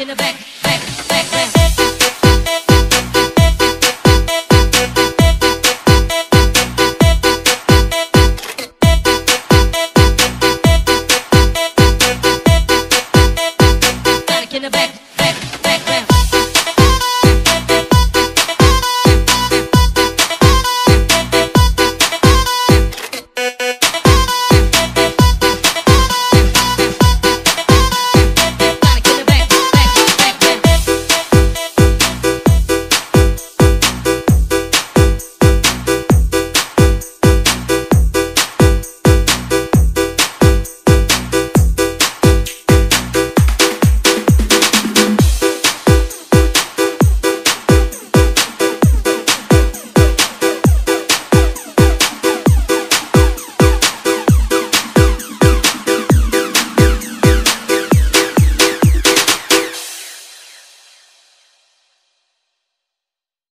in the back.